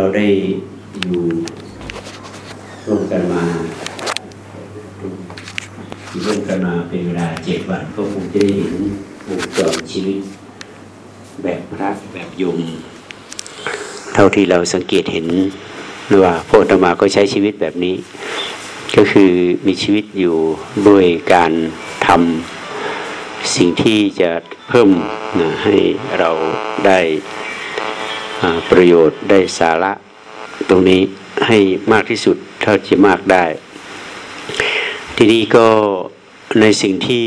เราได้อยู่ร่วมกันมาอยู่ร่วมกันมาเป็นเวลาเจ็ดวันก็คงจะได้เห็นวงจรชีวิต แบบพระแบบยมเท่าที่เราสังเกตเห็นหรือว่าพระธรรมาก็ใช้ชีวิตแบบนี้ ก็คือมีชีวิตอยู่ด้วยการทำสิ่งที่จะเพิ่มนะให้เราได้ ประโยชน์ได้สาระตรงนี้ให้มากที่สุดเท่าที่มากได้ ทีนี้ก็ในสิ่งที่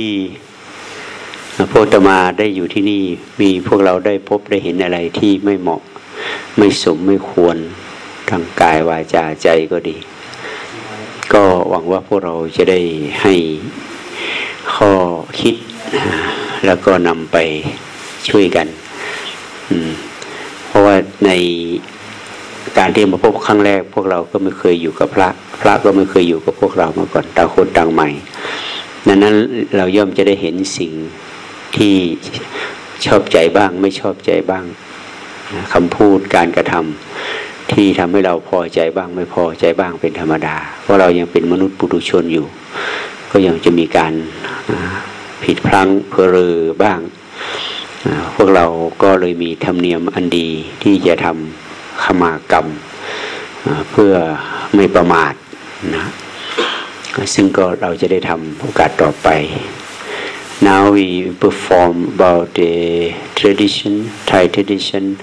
พระธรรมาได้อยู่ที่นี่มีพวกเราได้พบได้เห็นอะไรที่ไม่เหมาะไม่สมไม่ควรทางกายวาจาใจก็ดี ก็หวังว่าพวกเราจะได้ให้ข้อคิด แล้วก็นำไปช่วยกันอืม เพราะว่าในการที่มาพบครั้งแรก พวกเราก็ไม่เคยอยู่กับพระ พระก็ไม่เคยอยู่กับพวกเรามาก่อนต่างคนต่างใหม่ดังนั้นเราย่อมจะได้เห็นสิ่งที่ชอบใจบ้าง ไม่ชอบใจบ้างคำพูดการกระทำที่ทำให้เราพอใจบ้าง ไม่พอใจบ้างเป็นธรรมดา เพราะเรายังเป็นมนุษย์ปุถุชนอยู่ ก็ยังจะมีการผิดพลั้งเพลอบ้าง พวกเราก็เลยมีธรรมเนียมอันดีที่จะทำขมากรรมเพื่อไม่ประมาทนะซึ่งก็เราจะได้ทำโอกาสต่อไป Now we perform about the tradition, Thai tradition.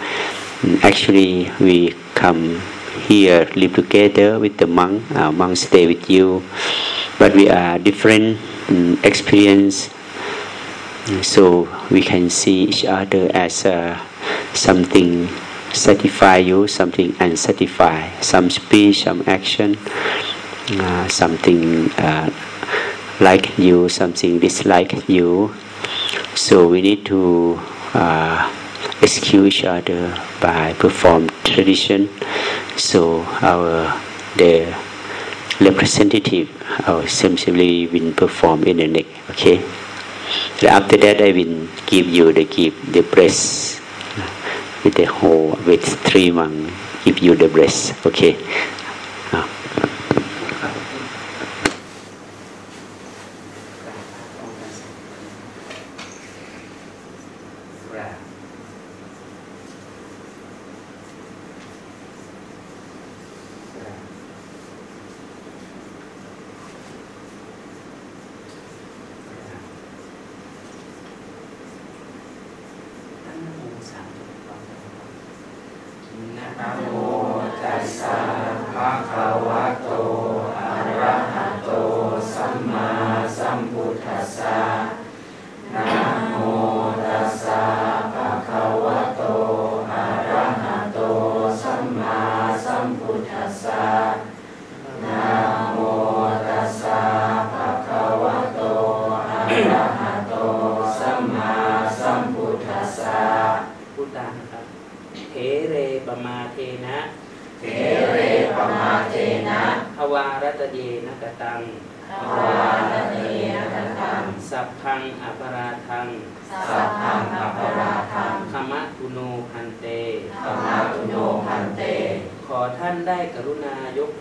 Actually, we come here, live together with the monk. Uh, monk stay with you, but we are different um, experience. So we can see each other as uh, something satisfy you, something unsatisfy, some speech, some action, uh, something uh, like you, something dislike you. So we need to uh, excuse each other by perform tradition. So our the representative, our assembly will perform in the neck. Okay. After that, I will give you the give the breast with the whole with three months. Give you the breast. Okay.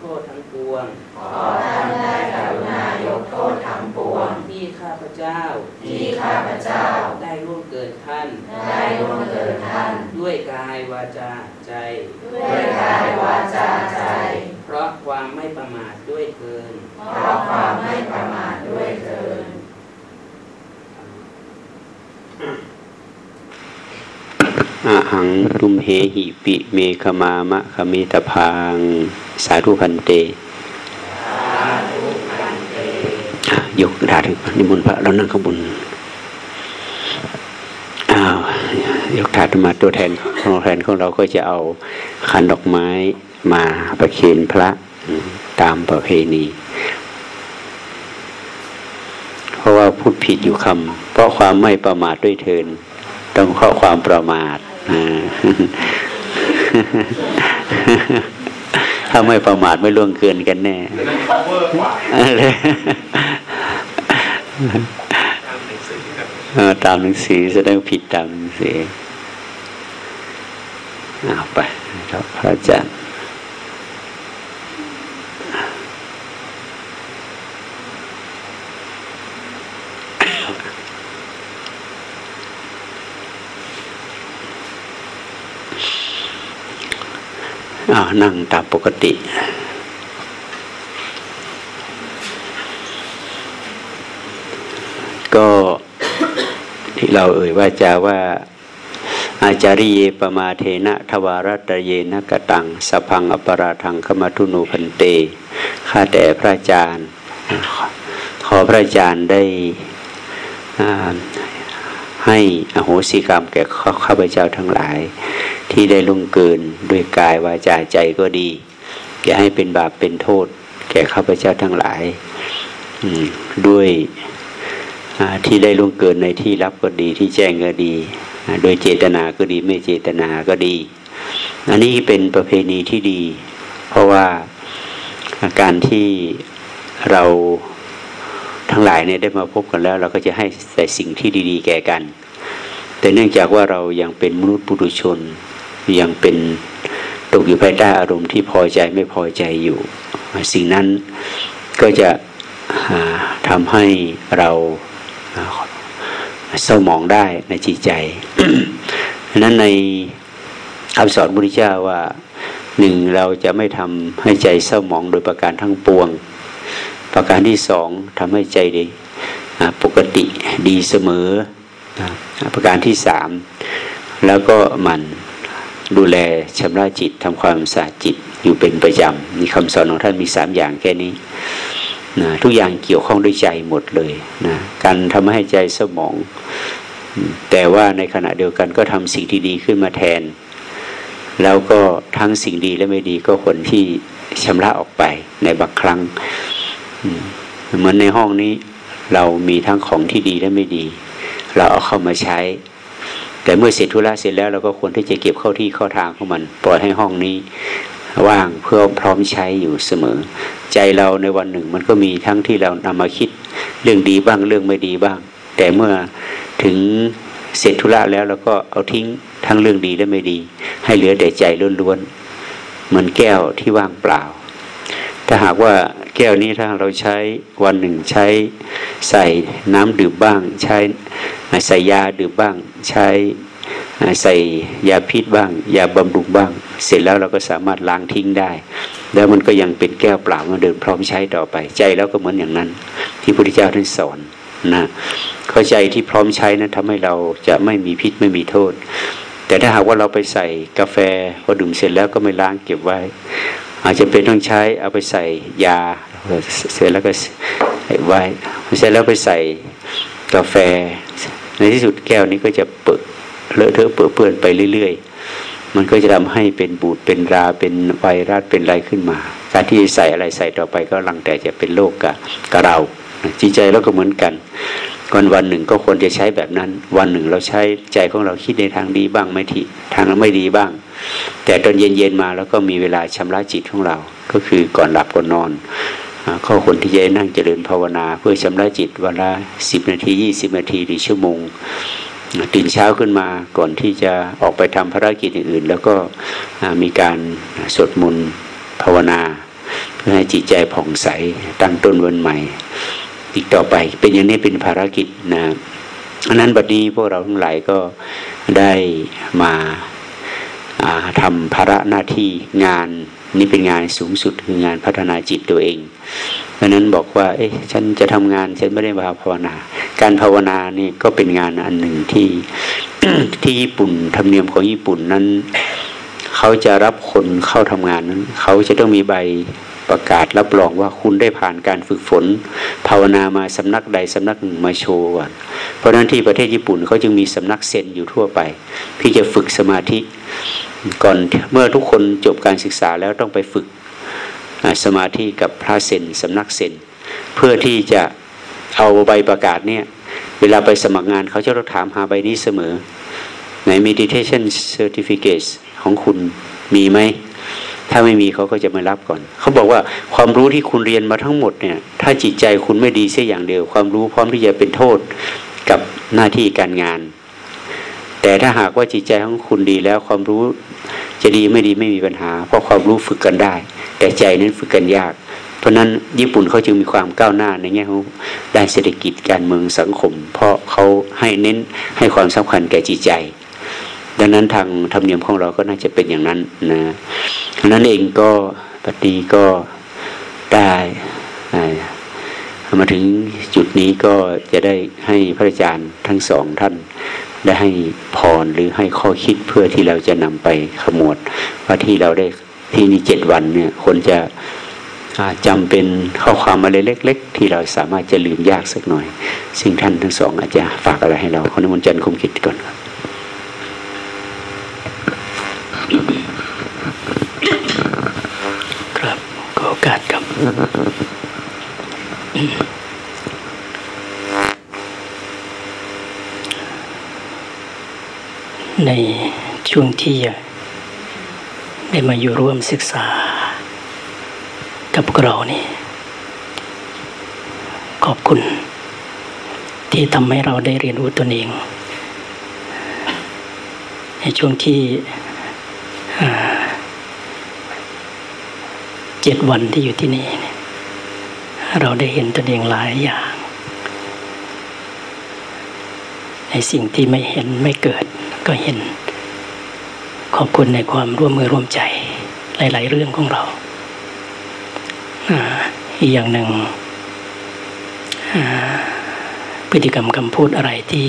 ายกโทษทั้งปวง ขอท่านได้กรุณายกโทษทั้งปวง ที่ข้าพเจ้า ที่ข้าพเจ้า ได้ร่วงเกินท่าน ได้ล่วงเกินท่าน ด้วยกายวาจาใจ ด้วยกายวาจาใจ เพราะความไม่ประมาทด้วยเกิน เพราะความไม่ประมาทด้วยเถิด อะหังตุมเหหิปิเมฆมามะขมิตพังสาธุพันเตยกถาดขึ้นนิมนต์พระเรานั่งข้างบนอ้าวยกถาดมาตัวแทนของแทนของเราก็จะเอาขันดอกไม้มาประเคนพระตามประเพณี เพราะว่าพูดผิดอยู่คำเพราะความไม่ประมาทด้วยเทิน ต้องเพราะความประมาท ถ้าไม่ประมาทไม่ล่วงเกินกันแน่ตามหนังสือแสดงผิดตามหนังสือเอาไปครับพระอาจารย์ อ้าว นั่งตามปกติ ก็ที่เราเอ่ยว่าจะว่าอาจาริเยปมาเทนะทวารตเยนะกตังสพังอปราทังขมทุนูพันเตข้าแต่พระอาจารย์ ขอพระอาจารย์ได้ให้อโหสิกรรมแก่ข้าพเจ้าทั้งหลาย ที่ได้ลุงเกินด้วยกายวาจาใจก็ดี อย่าให้เป็นบาปเป็นโทษ แก่ข้าพเจ้าทั้งหลายด้วยที่ได้ลุงเกินในที่รับก็ดีที่แจ้งก็ดี โดยเจตนาก็ดีไม่เจตนาก็ดี อันนี้เป็นประเพณีที่ดี เพราะว่าการที่เราทั้งหลายเนี่ยได้มาพบกันแล้ว เราก็จะให้แต่สิ่งที่ดี ๆ แก่กัน แต่เนื่องจากว่าเรายังเป็นมนุษย์ปุถุชน ยังเป็นตกอยู่ภายใต้อารมณ์ที่พอใจไม่พอใจอยู่ สิ่งนั้นก็จะทำให้เราเศร้าหมองได้ในจิตใจนั้นในคำสอนพระพุทธเจ้าว่าหนึ่งเราจะไม่ทำให้ใจเศร้าหมองโดยประการทั้งปวง ประการที่สองทำให้ใจดีปกติดีเสมอ ประการที่สามแล้วก็มัน ดูแลชำระจิตทำความสะอาดจิตอยู่เป็นประจำมีคำสอนของท่านมีสามอย่างแค่นี้นะทุกอย่างเกี่ยวข้องด้วยใจหมดเลยนะการทำให้ใจสมอง แต่ว่าในขณะเดียวกันก็ทำสิ่งที่ดีขึ้นมาแทน แล้วก็ทั้งสิ่งดีและไม่ดีก็คนที่ชำระออกไปในบางครั้งเหมือนในห้องนี้เรามีทั้งของที่ดีและไม่ดี เราเอาเข้ามาใช้ แต่เมื่อเสร็จธุระเสร็จแล้วเราก็ควรที่จะเก็บเข้าที่เข้าทางของมัน ปล่อยให้ห้องนี้ว่างเพื่อพร้อมใช้อยู่เสมอ ใจเราในวันหนึ่งมันก็มีทั้งที่เรานำมาคิด เรื่องดีบ้างเรื่องไม่ดีบ้าง แต่เมื่อถึงเสร็จธุระแล้วเราก็เอาทิ้งทั้งเรื่องดีและไม่ดี ให้เหลือแต่ใจล้วนๆเหมือนแก้วที่ว่างเปล่า ถ้าหากว่า แก้วนี้ถ้าเราใช้วันหนึ่งใช้ใส่น้ำดื่มบ้าง ใช้ใส่ยาดื่มบ้าง ใช้ใส่ยาพิษบ้าง ยาบำรุงบ้าง เสร็จแล้วเราก็สามารถล้างทิ้งได้ แล้วมันก็ยังเป็นแก้วเปล่ามาเดินพร้อมใช้ต่อไป ใจแล้วก็เหมือนอย่างนั้น ที่พระพุทธเจ้าท่านสอนนะเข้าใจที่พร้อมใช้นะั้นทำให้เราจะไม่มีพิษไม่มีโทษ แต่ถ้าหากว่าเราไปใส่กาแฟพอดื่มเสร็จแล้วก็ไม่ล้างเก็บไว้ อาจจะเป็นต้องใช้เอาไปใส่ยาเสร็จแล้วก็ไว้เสร็จแล้วไปใส่กาแฟ ในที่สุดแก้วนี้ก็จะเปิดเลอะเทอะเปื้อเปื้อนไปเรื่อย ๆ มันก็จะทำให้เป็นบูดเป็นราเป็นไวรัสเป็นอะไรขึ้นมา การที่ใส่อะไรใส่ต่อไปก็ลังแต่จะเป็นโรคกกับเราจิตใจเราก็เหมือนกัน วันวันหนึ่งก็ควรจะใช้แบบนั้น วันหนึ่งเราใช้ใจของเราคิดในทางดีบ้างไม่ทีทางไม่ดีบ้าง แต่ตอนเย็นๆมาแล้วก็มีเวลาชำระจิตของเรา ก็คือก่อนหลับก่อนนอนข้อคนที่จะนั่งเจริญภาวนา เพื่อชำระจิตเวลาสิบนาทียี่สิบนาทีหรือชั่วโมงตื่นเช้าขึ้นมาก่อนที่จะออกไปทำภารกิจอื่นๆแล้วก็มีการสวดมนต์ภาวนา เพื่อให้จิตใจผ่องใสตั้งต้นวันใหม่ อีกต่อไป เป็นอย่างนี้เป็นภารกิจนะอันนั้นบัดนี้พวกเราทั้งหลายก็ได้มาทำภาระหน้าที่งานนี่เป็นงานสูงสุดคืองานพัฒนาจิตตัวเอง เพราะนั้นบอกว่า เอ๊ะฉันจะทำงานฉันไม่ได้มาภาวนา การภาวนานี่ก็เป็นงานอันหนึ่งที่ที่ญี่ปุ่นธรรมเนียมของญี่ปุ่นนั้น เขาจะรับคนเข้าทำงานนั้น เขาจะต้องมีใบ ประกาศรับรองว่าคุณได้ผ่านการฝึกฝน ภาวนามาสำนักใดสำนักหนึ่งมาโชว์ก่อนเพราะนั้นที่ประเทศญี่ปุ่นเขาจึงมีสำนักเซนอยู่ทั่วไป ที่จะฝึกสมาธิก่อนเมื่อทุกคนจบการศึกษาแล้วต้องไปฝึกสมาธิกับพระเซนสำนักเซนเพื่อที่จะเอาใบประกาศเนี่ยเวลาไปสมัครงานเขาจะต้องถามหาใบนี้เสมอใน meditation certificate ของคุณมีไหม ถ้าไม่มีเขาก็จะไม่รับก่อน เขาบอกว่าความรู้ที่คุณเรียนมาทั้งหมดเนี่ย ถ้าจิตใจคุณไม่ดีเสียอย่างเดียว ความรู้พร้อมที่จะเป็นโทษกับหน้าที่การงาน แต่ถ้าหากว่าจิตใจของคุณดีแล้วความรู้จะดีไม่ดีไม่มีปัญหา เพราะความรู้ฝึกกันได้ แต่ใจนั้นฝึกกันยาก เพราะนั้นญี่ปุ่นเขาจึงมีความก้าวหน้าในแง่ของด้านเศรษฐกิจการเมืองสังคม เพราะเขาให้เน้นให้ความสำคัญแก่จิตใจ ดังนั้นทางธรรมเนียมของเราก็น่าจะเป็นอย่างนั้นนะนั้นเองก็ปฏิก็ได้มาถึงจุดนี้ก็จะได้ให้พระอาจารย์ทั้งสองท่าน ได้ให้พรหรือให้ข้อคิดเพื่อที่เราจะนำไปขมวดว่าที่เราได้ที่นี่เจ็ดวันเนี่ยคนจะจำเป็นข้อความอะไรเล็ก ๆ ที่เราสามารถจะลืมยากสักหน่อย ซึ่งท่านทั้งสองอาจจะฝากอะไรให้เราคนนมนจันทร์คมคิดก่อนครับขอโอ กาสครับ ในช่วงที่ได้มาอยู่ร่วมศึกษา กับเรานี่ ขอบคุณ ที่ทำให้เราได้เรียนรู้ตนเอง ในช่วงที่ เจ็ดวันที่อยู่ที่นี่ เราได้เห็นตนเองหลายอย่าง ในสิ่งที่ไม่เห็นไม่เกิดก็เห็น ขอบคุณในความร่วมมือร่วมใจ หลาย ๆ เรื่องของเราอีกอย่างหนึ่งพฤติกรรมคำพูดอะไรที่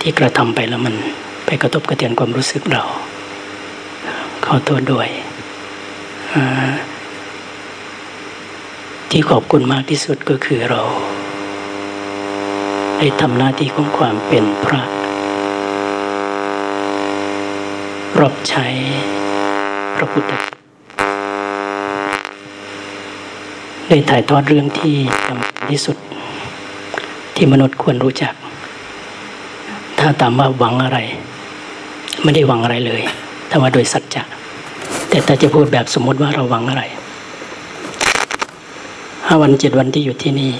ที่กระทำไปแล้วมันไปกระทบกระเทือนความรู้สึกเรา ขอตัวด้วย ที่ขอบคุณมากที่สุดก็คือเรา ได้ทำหน้าที่ของความเป็นพระ รับใช้พระพุทธได้ถ่ายทอดเรื่องที่สำคัญที่สุด ที่มนุษย์ควรรู้จัก ถ้าตามว่าหวังอะไร ไม่ได้หวังอะไรเลย ถ้าว่าโดยสัจจะ แต่ถ้าจะพูดแบบสมมติว่าเราหวังอะไรห้าวันเจ็ดวันที่อยู่ที่นี่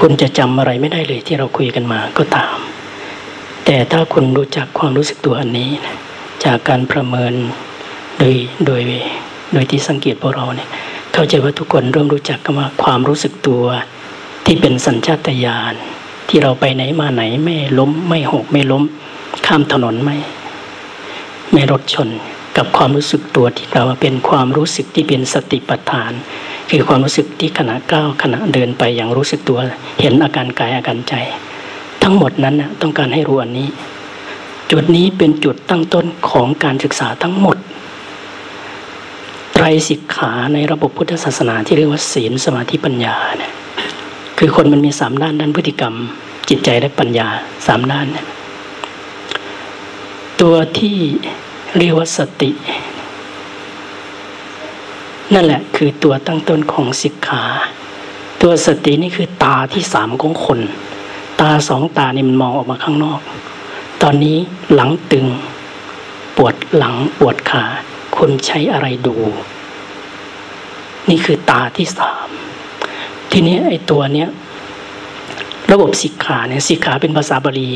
คุณจะจำอะไรไม่ได้เลยที่เราคุยกันมาก็ตาม แต่ถ้าคุณรู้จักความรู้สึกตัวอันนี้จากการประเมินโดยโดยโดยที่สังเกตพวกเราเนี่ยเข้าใจว่าทุกคนเริ่มรู้จักกันว่าความรู้สึกตัวที่เป็นสัญชาตญาณที่เราไปไหนมาไหนไม่ล้มไม่หกไม่ล้ม ข้ามถนนไม่ ไม่รถชน กับความรู้สึกตัวที่เราเป็นความรู้สึกที่เป็นสติปัฏฐาน คือความรู้สึกที่ขณะก้าวขณะเดินไปอย่างรู้สึกตัว เห็นอาการกายอาการใจ ทั้งหมดนั้นต้องการให้รู้อันนี้ จุดนี้เป็นจุดตั้งต้นของการศึกษาทั้งหมดไตรสิกขาในระบบพุทธศาสนาที่เรียกว่าศีลสมาธิปัญญาเนี่ยคือคนมันมีสามด้านด้านพฤติกรรม จิตใจและปัญญาสามด้านเนี่ยตัวที่ เรียกว่าสติ นั่นแหละคือตัวตั้งต้นของสิกขา ตัวสตินี่คือตาที่สามของคน ตาสองตานี่มันมองออกมาข้างนอก ตอนนี้หลังตึง ปวดหลังปวดขาคนใช้อะไรดู นี่คือตาที่สามทีนี้ไอ้ตัวเนี้ยระบบสิกขาเนี่ยสิกขาเป็นภาษาบาลี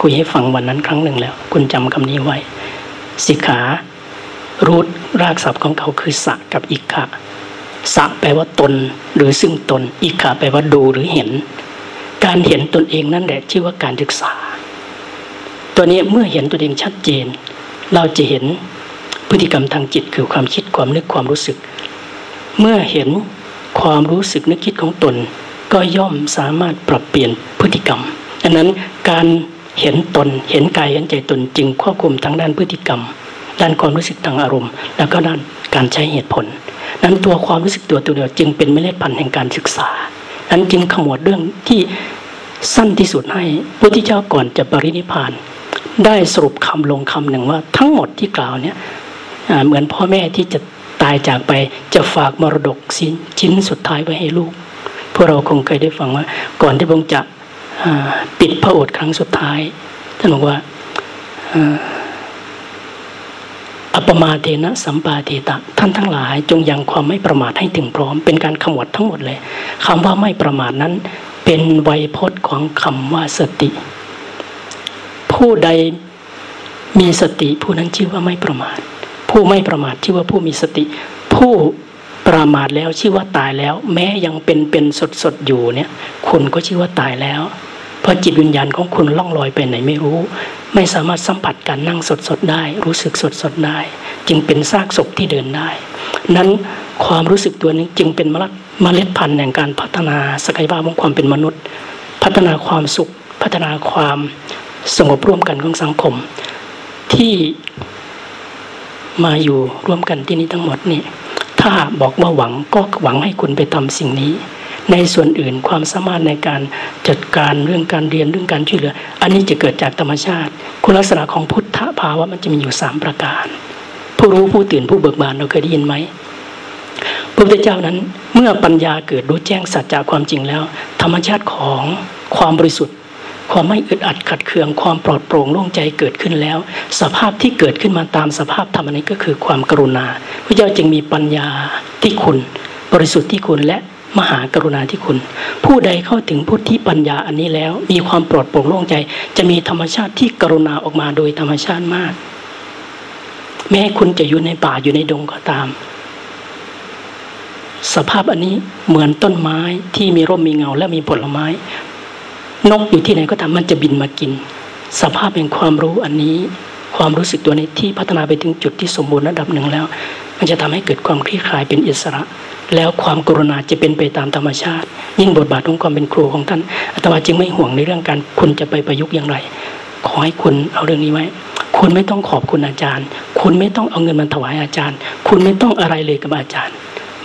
คุยให้ฟังวันนั้นครั้งหนึ่งแล้ว คุณจำคำนี้ไว้ สิกขา รูทรากศัพท์ของเขาคือสะกับอิกขะสะแปลว่าตนหรือซึ่งตน อิกขะแปลว่าดูหรือเห็น การเห็นตนเองนั่นแหละชื่อว่าการศึกษา ตัวนี้เมื่อเห็นตัวเองชัดเจน เราจะเห็นพฤติกรรมทางจิตคือความคิดความนึกความรู้สึก เมื่อเห็นความรู้สึกนึกคิดของตน ก็ย่อมสามารถปรับเปลี่ยนพฤติกรรมดังนั้นการ เห็นตน เห็นกาย เห็นใจตนจึงควบคุมทั้งด้านพฤติกรรม ด้านความรู้สึกทางอารมณ์ แล้วก็ด้านการใช้เหตุผล นั้นตัวความรู้สึกตัวตัวเดียวจึงเป็นเมล็ดพันธุ์แห่งการศึกษา นั้นจึงขมวดเรื่องที่สั้นที่สุดให้พระพุทธเจ้าก่อนจะปรินิพาน ได้สรุปคำลงคำหนึ่งว่าทั้งหมดที่กล่าวเนี่ยเหมือนพ่อแม่ที่จะตายจากไปจะฝากมรดกสินชิ้นสุดท้ายไว้ให้ลูกพวกเราคงเคยได้ฟังว่า ก่อนที่พระองค์จะ ปิดพระโอษฐ์ครั้งสุดท้ายท่านบอกว่าอัปมาเทนะสัมปาเทตะ ท่านทั้งหลายจงยังความไม่ประมาทให้ถึงพร้อม เป็นการขมวดทั้งหมดเลยคำว่าไม่ประมาทนั้น เป็นไวยพจน์ของคำว่าสติ ผู้ใดมีสติ ผู้นั้นชื่อว่าไม่ประมาท ผู้ไม่ประมาทชื่อว่าผู้มีสติ ผู้ ระมาทแล้วชื่อว่าตายแล้ว แม้ยังเป็นเป็นสดสดอยู่เนี่ย คุณก็ชื่อว่าตายแล้ว เพราะจิตวิญญาณของคุณล่องลอยไปไหนไม่รู้ ไม่สามารถสัมผัสการนั่งสดๆได้ รู้สึกสดๆได้ จึงเป็นซากศพที่เดินได้ นั้นความรู้สึกตัวนี้จึงเป็นเมล็ดพันธุ์แห่งการพัฒนาศักยภาพของความเป็นมนุษย์ พัฒนาความสุข พัฒนาความสงบร่วมกันของสังคม ที่มาอยู่ร่วมกันที่นี้ทั้งหมดนี่ ถ้าบอกว่าหวังก็หวังให้คุณไปทำสิ่งนี้ ในส่วนอื่นความสามารถในการจัดการเรื่องการเรียนเรื่องการช่วยเหลือ อันนี้จะเกิดจากธรรมชาติ คุณลักษณะของพุทธภาวะมันจะมีอยู่สามประการ ผู้รู้ผู้ตื่นผู้เบิกบานเราเคยได้ยินไหมพระพุทธเจ้านั้นเมื่อปัญญาเกิดรู้แจ้งสัจจะความจริงแล้ว ธรรมชาติของความบริสุทธิ์ ความไม่อึดอัดขัดเคืองความปลอดโปร่งโล่งใจเกิดขึ้นแล้ว สภาพที่เกิดขึ้นมาตามสภาพธรรมนี้ก็คือความกรุณา พระเจ้าจึงมีปัญญาที่คุณ บริสุทธิ์ที่คุณและมหากรุณาที่คุณ ผู้ใดเข้าถึงพุทธิปัญญาอันนี้แล้ว มีความปลอดโปร่งโล่งใจ จะมีธรรมชาติที่กรุณาออกมาโดยธรรมชาติมาก แม้คุณจะอยู่ในป่าอยู่ในดงก็ตาม สภาพอันนี้เหมือนต้นไม้ที่มีร่มมีเงาและมีผลไม้ นกอยู่ที่ไหนก็ตามมันจะบินมากิน สภาพแห่งความรู้อันนี้ ความรู้สึกตัวนี้ที่พัฒนาไปถึงจุดที่สมบูรณ์ระดับหนึ่งแล้ว มันจะทำให้เกิดความคลี่คลายเป็นอิสระ แล้วความกรุณาจะเป็นไปตามธรรมชาติ ยิ่งบทบาทของความเป็นครูของท่านอาตมาจึงไม่ห่วงในเรื่องการคุณจะไปประยุกต์อย่างไร ขอให้คุณเอาเรื่องนี้ไว้คุณไม่ต้องขอบคุณอาจารย์ คุณไม่ต้องเอาเงินมาถวายอาจารย์ คุณไม่ต้องอะไรเลยกับอาจารย์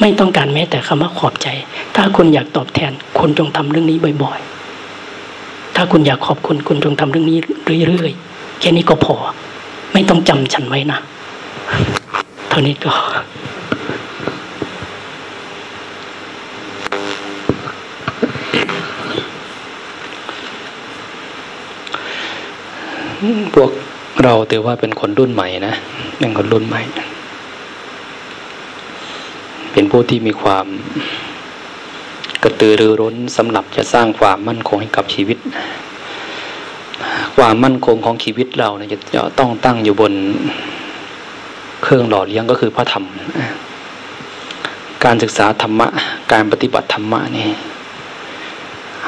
ไม่ต้องการแม้แต่คำว่าขอบใจ ถ้าคุณอยากตอบแทน คุณจงทำเรื่องนี้บ่อยๆ ถ้าคุณอยากขอบคุณคุณจงทำเรื่องนี้เรื่อยๆแค่นี้ก็พอ ไม่ต้องจำฉันไว้นะ เท่านี้ก็พวกเราถือว่าเป็นคนรุ่นใหม่นะเป็นคนรุ่นใหม่ เป็นผู้ที่มีความ กระตือรือร้นสำหรับจะสร้างความมั่นคงให้กับชีวิต ความมั่นคงของชีวิตเราเนี่ยจะต้องตั้งอยู่บนเครื่องหล่อเลี้ยงก็คือพระธรรม การศึกษาธรรมะ การปฏิบัติธรรมะนี่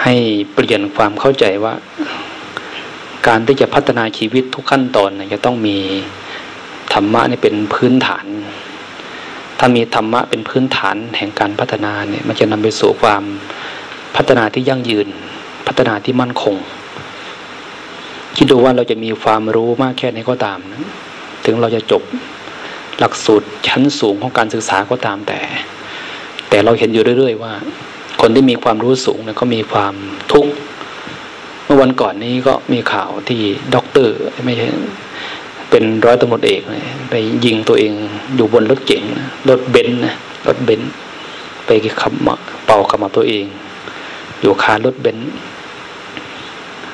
ให้เปลี่ยนความเข้าใจว่า การที่จะพัฒนาชีวิตทุกขั้นตอนเนี่ยจะต้องมีธรรมะนี่เป็นพื้นฐาน ถ้ามีธรรมะเป็นพื้นฐานแห่งการพัฒนาเนี่ยมันจะนำไปสู่ความพัฒนาที่ยั่งยืน พัฒนาที่มั่นคง คิดดูว่าเราจะมีความรู้มากแค่ไหนก็ตามนะถึงเราจะจบหลักสูตรชั้นสูงของการศึกษาก็ตามแต่ แต่เราเห็นอยู่เรื่อย ๆ ว่า คนที่มีความรู้สูงเนี่ยก็มีความทุกข์เมื่อวันก่อนนี้ก็มีข่าวที่ด็อกเตอร์ไม่ใช่ เป็นร้อยตำรวจเอกเลยไปยิงตัวเองอยู่บนรถเก๋งรถเบนซ์นะรถเบนซ์ไปขับมาเป่าขับมาตัวเอง อยู่คารถเบนซ์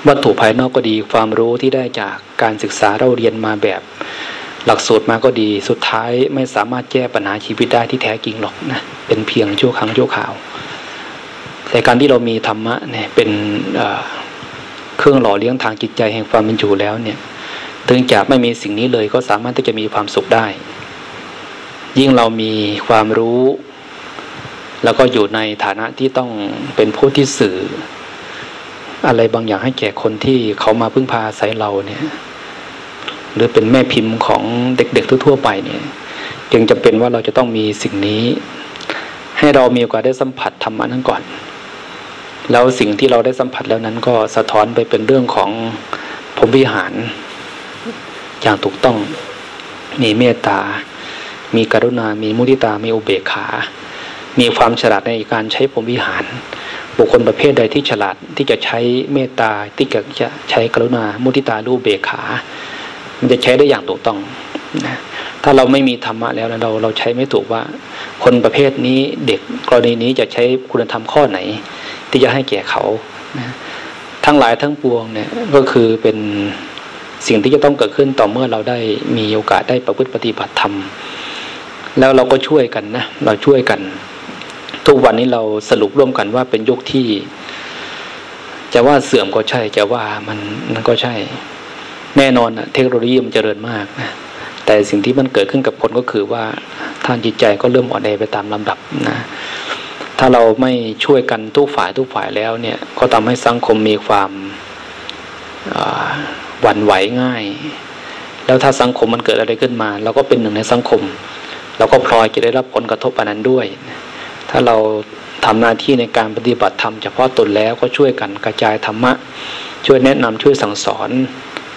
วัตถุภายนอกก็ดีความรู้ที่ได้จากการศึกษาเราเรียนมาแบบ หลักสูตรมาก็ดีสุดท้ายไม่สามารถแก้ปัญหาชีวิตได้ที่แท้จริงหรอกนะเป็นเพียงชั่วครั้งชั่วคราวแต่การที่เรามีธรรมะเนี่ยเป็นเครื่องหล่อเลี้ยงทางจิตใจแห่งความเป็นอยู่แล้วเนี่ย ถึงจะไม่มีสิ่งนี้เลยก็สามารถที่จะมีความสุขได้ ยิ่งเรามีความรู้ แล้วก็อยู่ในฐานะที่ต้องเป็นผู้ที่สื่อ อะไรบางอย่างให้แก่คนที่เขามาพึ่งพาอาศัยเราเนี่ย หรือเป็นแม่พิมพ์ของเด็กๆทั่วๆไปเนี่ย จึงจะเป็นว่าเราจะต้องมีสิ่งนี้ ให้เรามีโอกาสได้สัมผัสธรรมะนั้นก่อนแล้วสิ่งที่เราได้สัมผัสแล้วนั้นก็สะท้อนไปเป็นเรื่องของพรมวิหาร อย่างถูกต้องมีเมตตา มีกรุณา มีมุทิตา มีอุเบกขา มีความฉลาดในการใช้พรมวิหาร บุคคลประเภทใดที่ฉลาดที่จะใช้เมตตาที่จะใช้กรุณา มุทิตารูเบกขา มันจะใช้ได้อย่างถูกต้องนะถ้าเราไม่มีธรรมะแล้วเราเราใช้ไม่ถูกว่า คนประเภทนี้เด็กกรณีนี้จะใช้คุณธรรมข้อไหน ที่จะให้แก่เขานะทั้งหลายทั้งปวงเนี่ยก็คือเป็น สิ่งที่จะต้องเกิดขึ้นต่อเมื่อเราได้มีโอกาสได้ประพฤติปฏิบัติธรรม แล้วเราก็ช่วยกันนะ เราช่วยกัน ทุกวันนี้เราสรุปร่วมกันว่าเป็นยุคที่ จะว่าเสื่อมก็ใช่ จะว่ามันมันก็ใช่ แน่นอนนะเทคโนโลยีมันเจริญมากนะแต่สิ่งที่มันเกิดขึ้นกับคนก็คือว่าท่านจิตใจก็เริ่มอ่อนแอไปตามลำดับนะ ถ้าเราไม่ช่วยกันทุกฝ่ายทุกฝ่ายแล้วเนี่ย ก็ทำให้สังคมมีความ หวั่นไหวง่าย แล้วถ้าสังคมมันเกิดอะไรขึ้นมา เราก็เป็นหนึ่งในสังคม เราก็พลอยจะได้รับผลกระทบอันนั้นด้วย ถ้าเราทำหน้าที่ในการปฏิบัติธรรมเฉพาะตนแล้วก็ช่วยกันกระจายธรรมะ ช่วยแนะนำช่วยสั่งสอน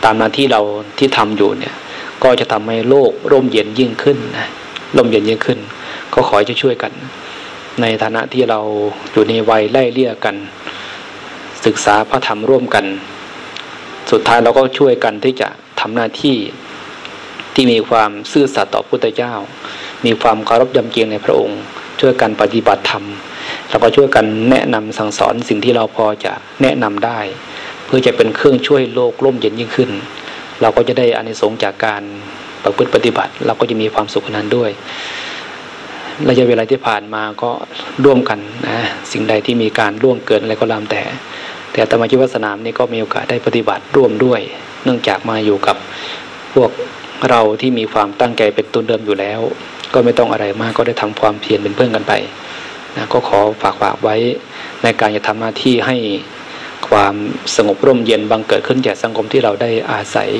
ตามหน้าที่เราที่ทำอยู่เนี่ย ก็จะทำให้โลกร่มเย็นยิ่งขึ้นนะร่มเย็นยิ่งขึ้น ก็ขอจะช่วยกัน ในฐานะที่เราอยู่ในวัยไล่เลี่ยกัน ศึกษาพระธรรมร่วมกัน สุดท้ายเราก็ช่วยกันที่จะทำหน้าที่ที่มีความซื่อสัตย์ต่อพุทธเจ้า มีความเคารพยำเกรงในพระองค์ ช่วยกันปฏิบัติธรรมแล้วก็ช่วยกันแนะนำสั่งสอนสิ่งที่เราพอจะแนะนำได้ เพื่อจะเป็นเครื่องช่วยโลกร่มเย็นยิ่งขึ้น เราก็จะได้อานิสงส์จากการประพฤติปฏิบัติ เราก็จะมีความสุขนั้นด้วยระยะเวลาที่ผ่านมาก็ร่วมกันนะสิ่งใดที่มีการล่วงเกินอะไรก็ตามแต่ แต่ธรรมจิวสนามนี่ก็มีโอกาสได้ปฏิบัติร่วมด้วย เนื่องจากมาอยู่กับพวกเราที่มีความตั้งใจเป็นต้นเดิมอยู่แล้ว ก็ไม่ต้องอะไรมากก็ได้ทำความเพียรเป็นเพื่อนกันไปนะก็ขอฝากฝากไว้ในการจะทำหน้าที่ให้ความสงบร่มเย็นบังเกิดขึ้นจากสังคมที่เราได้อาศัย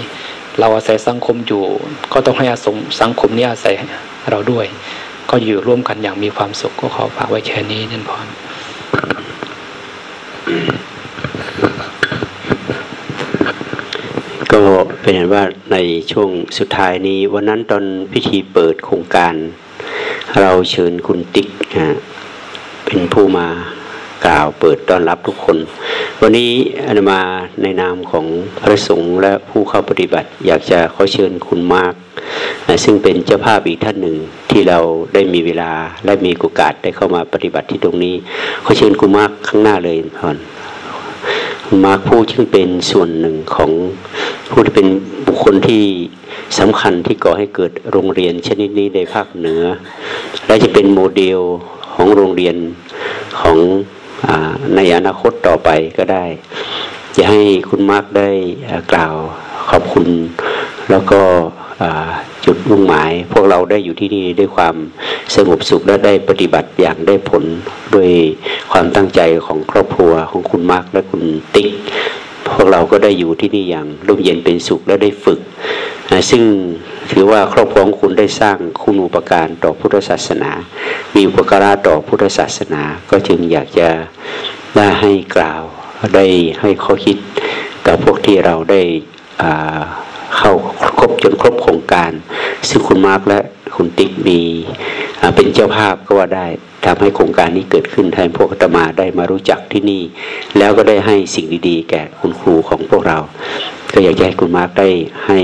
เราอาศัยสังคมอยู่ ก็ต้องให้อาสงสังคมนี้อาศัยเราด้วย ก็อยู่ร่วมกันอย่างมีความสุขก็ขอฝากไว้แค่นี้นั่นพอ ก็เป็นเห็นว่าในช่วงสุดท้ายนี้ วันนั้นตอนพิธีเปิดโครงการ เราเชิญคุณติ๊กนะเป็นผู้มากล่าวเปิดต้อนรับทุกคน วันนี้อนมาในนามของพระสงฆ์และผู้เข้าปฏิบัติ อยากจะขอเชิญคุณมาก ซึ่งเป็นเจ้าภาพอีกท่านหนึ่งที่เราได้มีเวลาและมีโอกาสได้เข้ามาปฏิบัติที่ตรงนี้ ขอเชิญคุณมากข้างหน้าเลยพอนมาร์คผู้ซึ่งเป็นส่วนหนึ่งของ ผู้ที่เป็นบุคคลที่สำคัญที่ก่อให้เกิดโรงเรียนชนิดนี้ในภาคเหนือ และจะเป็นโมเดลของโรงเรียนของอในอนาคตต่อไปก็ได้ จะให้คุณมาร์กได้กล่าวขอบคุณ แล้วก็จุดมุ่งหมาย พวกเราได้อยู่ที่นี่ด้วยความสงบสุขและได้ปฏิบัติอย่างได้ผลด้วยความตั้งใจของครอบครัวของคุณมาร์กและคุณติ๊ก พวกเราก็ได้อยู่ที่นี่อย่างร่มเย็นเป็นสุขและได้ฝึก ซึ่งถือว่าครอบครัวของคุณได้สร้างคุณอุปการต่อพุทธศาสนา มีอุปการะต่อพุทธศาสนา ก็จึงอยากจะได้ให้กล่าวได้ให้ข้อคิดกับพวกที่เราได้เข้าครบจนครบโครงการ ซึ่งคุณมาร์กและคุณติ๊กมี เป็นเจ้าภาพก็ว่าได้ทำให้โครงการนี้เกิดขึ้นแทนพวกตมาได้มารู้จักที่นี่ แล้วก็ได้ให้สิ่งดีๆ แก่คุณครูของพวกเรา ก็อยากให้คุณมาร์กได้ให้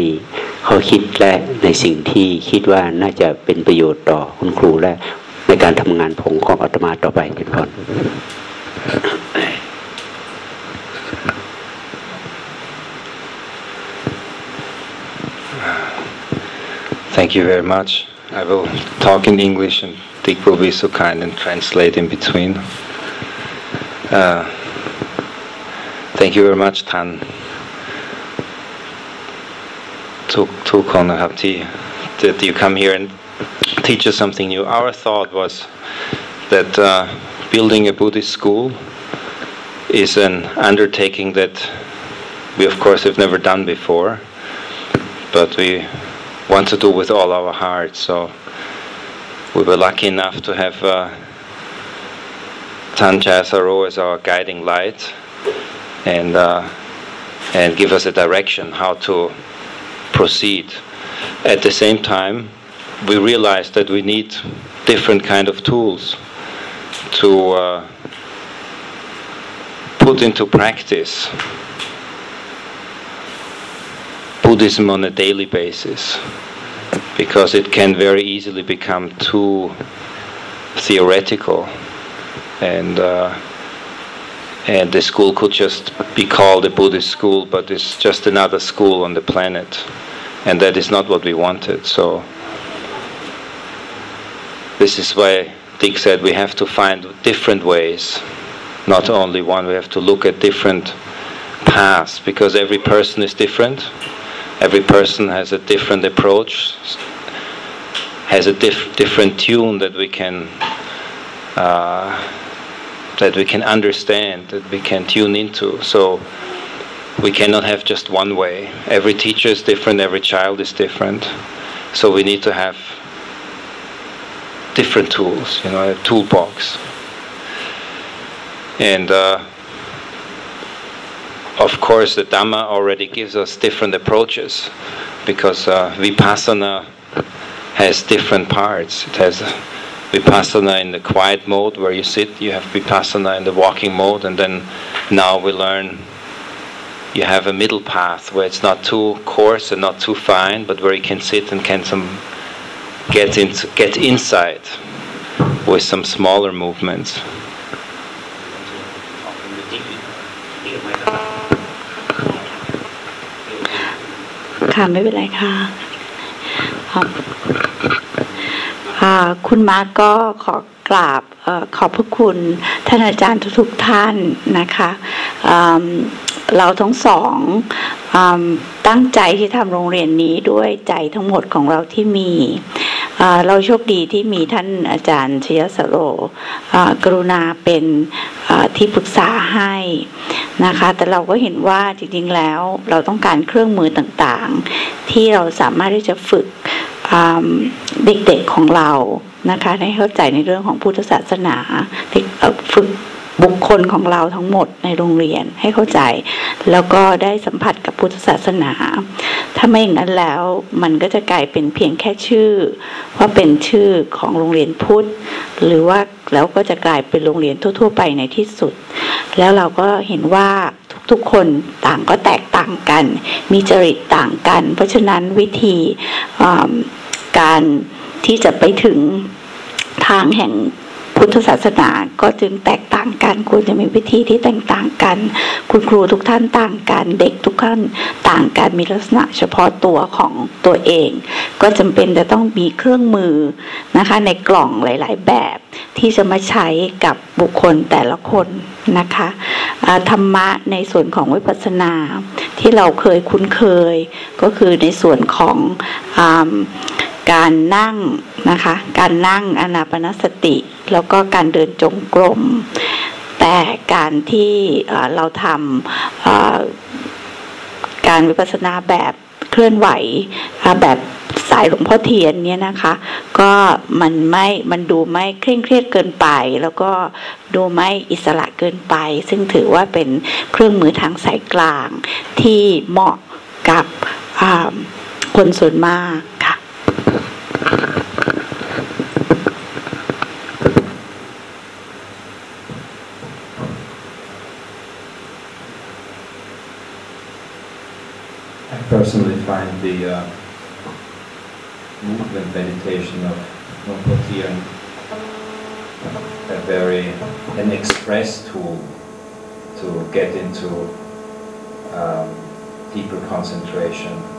ข้อคิดและในสิ่งที่คิดว่าน่าจะเป็นประโยชน์ต่อคุณครูและในการทำงานผงของอาตมาต่อไปเป็นพน Thank you very much. I will talk in English and Dick will be so kind and translate in between. Uh, thank you very much, Tan. That you come here and teach us something new. Our thought was that uh, building a Buddhist school is an undertaking that we, of course, have never done before, but we want to do with all our heart. So we were lucky enough to have uh, Saro as our guiding light and uh, and give us a direction how to proceed. At the same time, we realized that we need different kind of tools to uh, put into practice Buddhism on a daily basis because it can very easily become too theoretical. And uh, and the school could just be called a Buddhist school but it's just another school on the planet. And that is not what we wanted. So this is why Dick said we have to find different ways. Not only one we have to look at different paths because every person is different every person has a different approach, has a diff- different tune that we can uh, that we can understand, that we can tune into. So we cannot have just one way. Every teacher is different, every child is different. So we need to have different tools, you know, a toolbox. And uh, of course, the Dhamma already gives us different approaches because uh, Vipassana has different parts. It has Vipassana in the quiet mode where you sit, you have Vipassana in the walking mode, and then now we learn you have a middle path where it's not too coarse and not too fine, but where you can sit and can some get into get inside with some smaller movements. ค่ะ ไม่เป็นไรค่ะค่ะคุณมาร์กก็ขอกราบอขอบพระคุณท่านอาจารย์ทุกๆท่านนะคะเราทั้งสองอตั้งใจที่ทำโรงเรียนนี้ด้วยใจทั้งหมดของเราที่มี เราโชคดีที่มีท่านอาจารย์ชยสโรกรุณาเป็นที่ปรึกษาให้นะคะ แต่เราก็เห็นว่าจริงๆแล้วเราต้องการเครื่องมือต่างๆ ที่เราสามารถที่จะฝึกเด็กๆของเรานะคะให้เข้าใจในเรื่องของพุทธศาสนาฝึก บุคคลของเราทั้งหมดในโรงเรียนให้เข้าใจ แล้วก็ได้สัมผัสกับพุทธศาสนา ถ้าไม่อย่างนั้นแล้วมันก็จะกลายเป็นเพียงแค่ชื่อว่าเป็นชื่อของโรงเรียนพุทธ หรือว่าแล้วก็จะกลายเป็นโรงเรียนทั่ว ๆ ไปในที่สุด แล้วเราก็เห็นว่าทุกๆคนต่างก็แตกต่างกัน มีจริตต่างกัน เพราะฉะนั้นวิธีการที่จะไปถึงทางแห่งพุทธศาสนาก็จึงแตกางกัน ควรจะมีวิธีที่แตกต่างกัน คุณครูทุกท่านต่างกัน เด็กทุกท่านต่างกันมีลักษณะเฉพาะตัวของตัวเอง ก็จำเป็นจะต้องมีเครื่องมือนะคะในกล่องหลาย ๆ แบบที่จะมาใช้กับบุคคลแต่ละคนนะคะธรรมะในส่วนของวิปัสสนาที่เราเคยคุ้นเคยก็คือในส่วนของอ การนั่งนะคะ การนั่งอนาปนสติ แล้วก็การเดินจงกรม แต่การที่เราทำการวิปัสสนาแบบเคลื่อนไหวแบบสายหลวงพ่อเทียนเนี่ยนะคะ ก็มันไม่มันดูไม่เคร่งเครียดเกินไป แล้วก็ดูไม่อิสระเกินไป ซึ่งถือว่าเป็นเครื่องมือทางสายกลางที่เหมาะกับคนส่วนมาก I personally find the uh, movement meditation of Nongpotian a very an express tool to get into um, deeper concentration.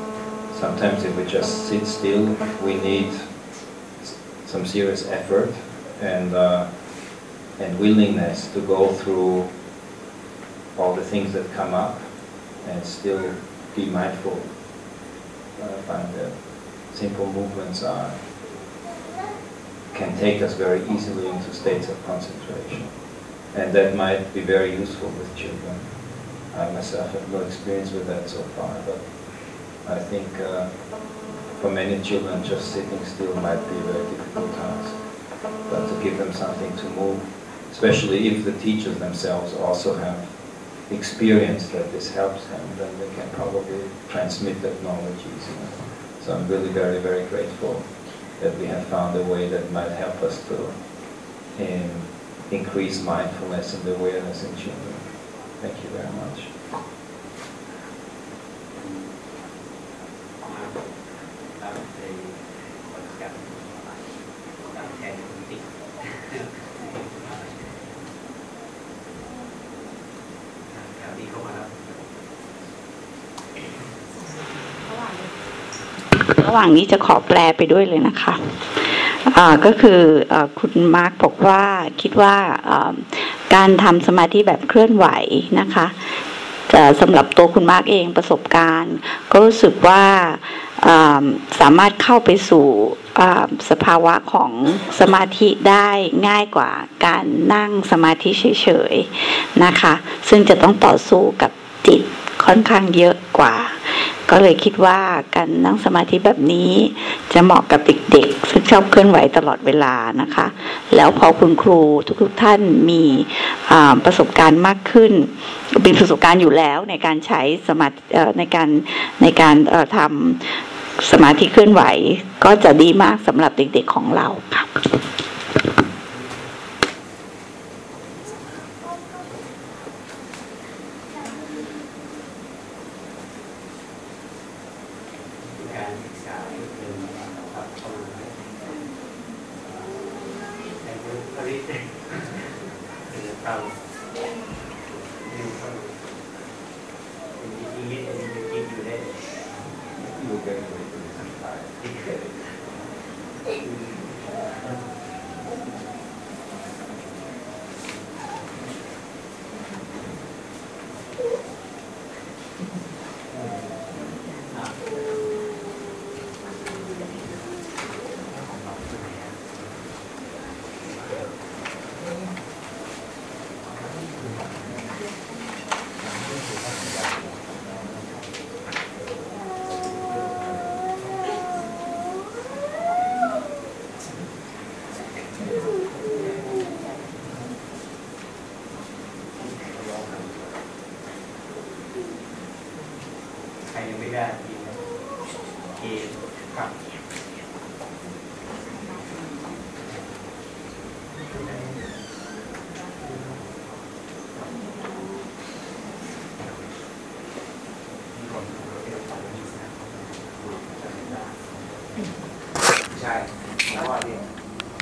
Sometimes if we just sit still, we need some serious effort and uh, and willingness to go through all the things that come up and still be mindful. I find that simple movements are can take us very easily into states of concentration. And that might be very useful with children. I myself have no experience with that so far, but I think uh, for many children just sitting still might be a very difficult task. But to give them something to move, especially if the teachers themselves also have experience that this helps them, then they can probably transmit that knowledge easily. So I'm really very, very grateful that we have found a way that might help us to um, increase mindfulness and awareness in children. Thank you very much. หว่างนี้จะขอแปลไปด้วยเลยนะคะก็คืออคุณมาร์กบอกว่าคิดว่าการทำสมาธิแบบเคลื่อนไหวนะคะจะสำหรับตัวคุณมาร์กเองประสบการณ์ ก็รู้สึกว่าสามารถเข้าไปสู่สภาวะของสมาธิได้ง่ายกว่าการนั่งสมาธิเฉยๆนะคะ ซึ่งจะต้องต่อสู้กับจิตค่อนข้างเยอะกว่า ก็เลยคิดว่าการนั่งสมาธิแบบนี้จะเหมาะกับเด็กๆ ซึ่งชอบเคลื่อนไหวตลอดเวลานะคะ แล้วพอคุณครูทุกๆท่านมีประสบการณ์มากขึ้นมีประสบการณ์อยู่แล้วในการใช้สมาธิในการในการทำสมาธิเคลื่อนไหวก็จะดีมากสำหรับเด็กๆของเราค่ะ